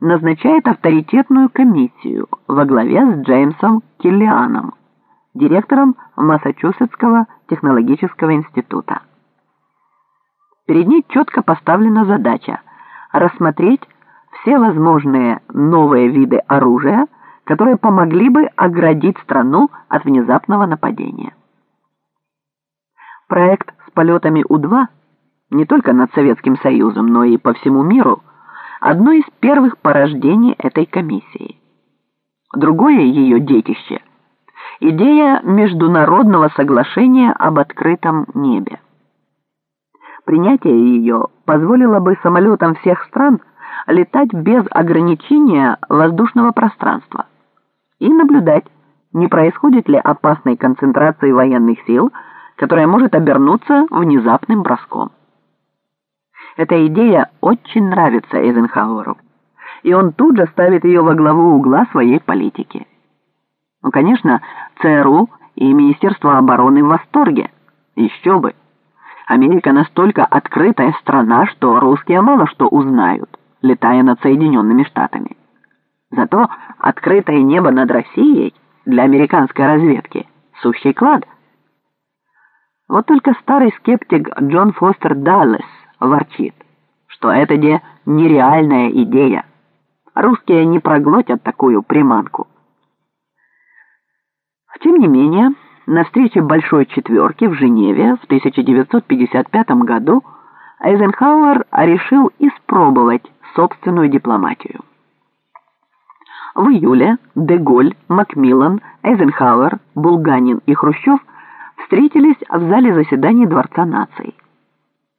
назначает авторитетную комиссию во главе с Джеймсом Киллианом, директором Массачусетского технологического института. Перед ней четко поставлена задача рассмотреть все возможные новые виды оружия, которые помогли бы оградить страну от внезапного нападения. Проект с полетами У-2 не только над Советским Союзом, но и по всему миру – одно из первых порождений этой комиссии. Другое ее детище – идея международного соглашения об открытом небе. Принятие ее позволило бы самолетам всех стран летать без ограничения воздушного пространства и наблюдать, не происходит ли опасной концентрации военных сил, которая может обернуться внезапным броском. Эта идея очень нравится Эйзенхауэру, и он тут же ставит ее во главу угла своей политики. Ну, конечно, ЦРУ и Министерство обороны в восторге. Еще бы. Америка настолько открытая страна, что русские мало что узнают, летая над Соединенными Штатами. Зато открытое небо над Россией для американской разведки – сущий клад. Вот только старый скептик Джон Фостер Даллес ворчит, что это де нереальная идея. Русские не проглотят такую приманку. Тем не менее, на встрече Большой Четверки в Женеве в 1955 году Эйзенхауэр решил испробовать собственную дипломатию. В июле Деголь, Макмиллан, Эйзенхауэр, Булганин и Хрущев встретились в зале заседаний Дворца наций.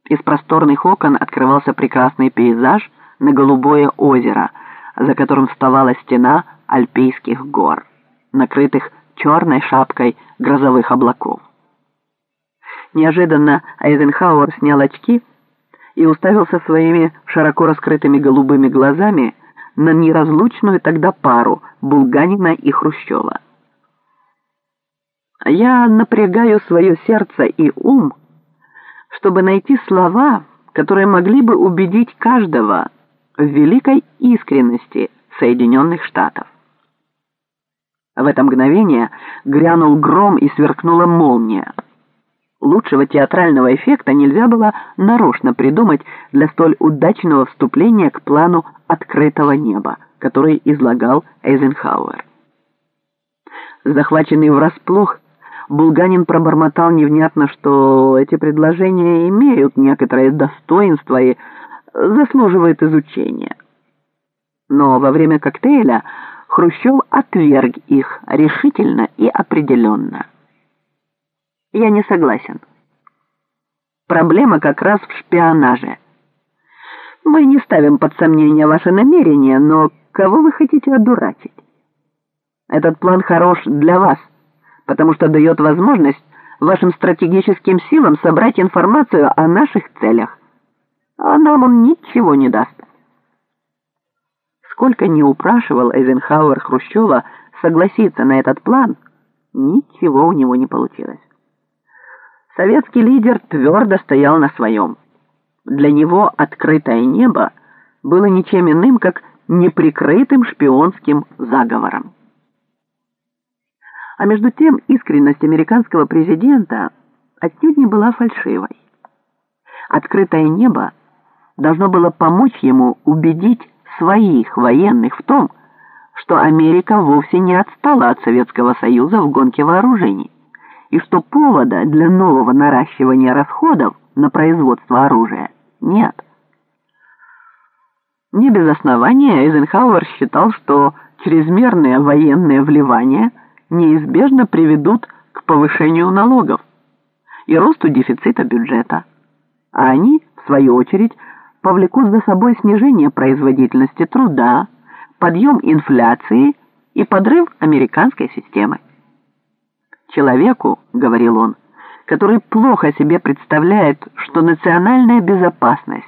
Из просторных окон открывался прекрасный пейзаж на голубое озеро, за которым вставала стена Альпийских гор, накрытых черной шапкой грозовых облаков. Неожиданно Айзенхауэр снял очки и уставился своими широко раскрытыми голубыми глазами на неразлучную тогда пару Булганина и Хрущева. «Я напрягаю свое сердце и ум», чтобы найти слова, которые могли бы убедить каждого в великой искренности Соединенных Штатов. В это мгновение грянул гром и сверкнула молния. Лучшего театрального эффекта нельзя было нарочно придумать для столь удачного вступления к плану открытого неба, который излагал Эйзенхауэр. Захваченный врасплох, Булганин пробормотал невнятно, что эти предложения имеют некоторое достоинство и заслуживают изучения. Но во время коктейля Хрущев отверг их решительно и определенно. Я не согласен. Проблема как раз в шпионаже. Мы не ставим под сомнение ваши намерения, но кого вы хотите одурачить? Этот план хорош для вас потому что дает возможность вашим стратегическим силам собрать информацию о наших целях. А нам он ничего не даст. Сколько не упрашивал Эйзенхауэр Хрущева согласиться на этот план, ничего у него не получилось. Советский лидер твердо стоял на своем. Для него открытое небо было ничем иным, как неприкрытым шпионским заговором. А между тем искренность американского президента отнюдь не была фальшивой. Открытое небо должно было помочь ему убедить своих военных в том, что Америка вовсе не отстала от Советского Союза в гонке вооружений, и что повода для нового наращивания расходов на производство оружия нет. Не без основания Эйзенхауэр считал, что чрезмерные военные вливания – неизбежно приведут к повышению налогов и росту дефицита бюджета, а они, в свою очередь, повлекут за собой снижение производительности труда, подъем инфляции и подрыв американской системы. Человеку, говорил он, который плохо себе представляет, что национальная безопасность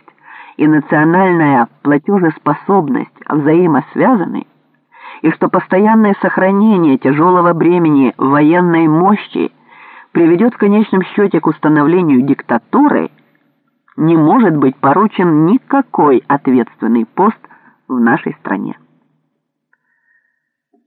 и национальная платежеспособность взаимосвязаны, и что постоянное сохранение тяжелого бремени военной мощи приведет в конечном счете к установлению диктатуры, не может быть поручен никакой ответственный пост в нашей стране.